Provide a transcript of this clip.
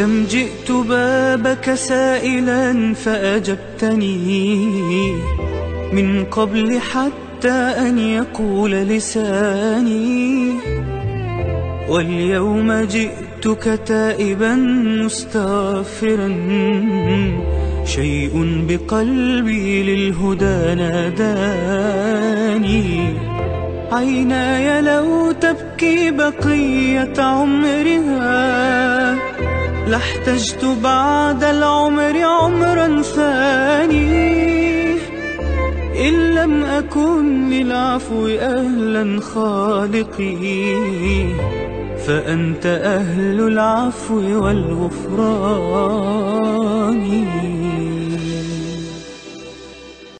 كم جئت بابك سائلا فأجبتني من قبل حتى أن يقول لساني واليوم جئتك تائبا مستغفرا شيء بقلبي للهدى ناداني عيناي لو تبكي بقية عمرها لاحتجت بعد العمر عمرا ثاني إن لم أكن للعفو أهلا خالقي فأنت أهل العفو والغفران.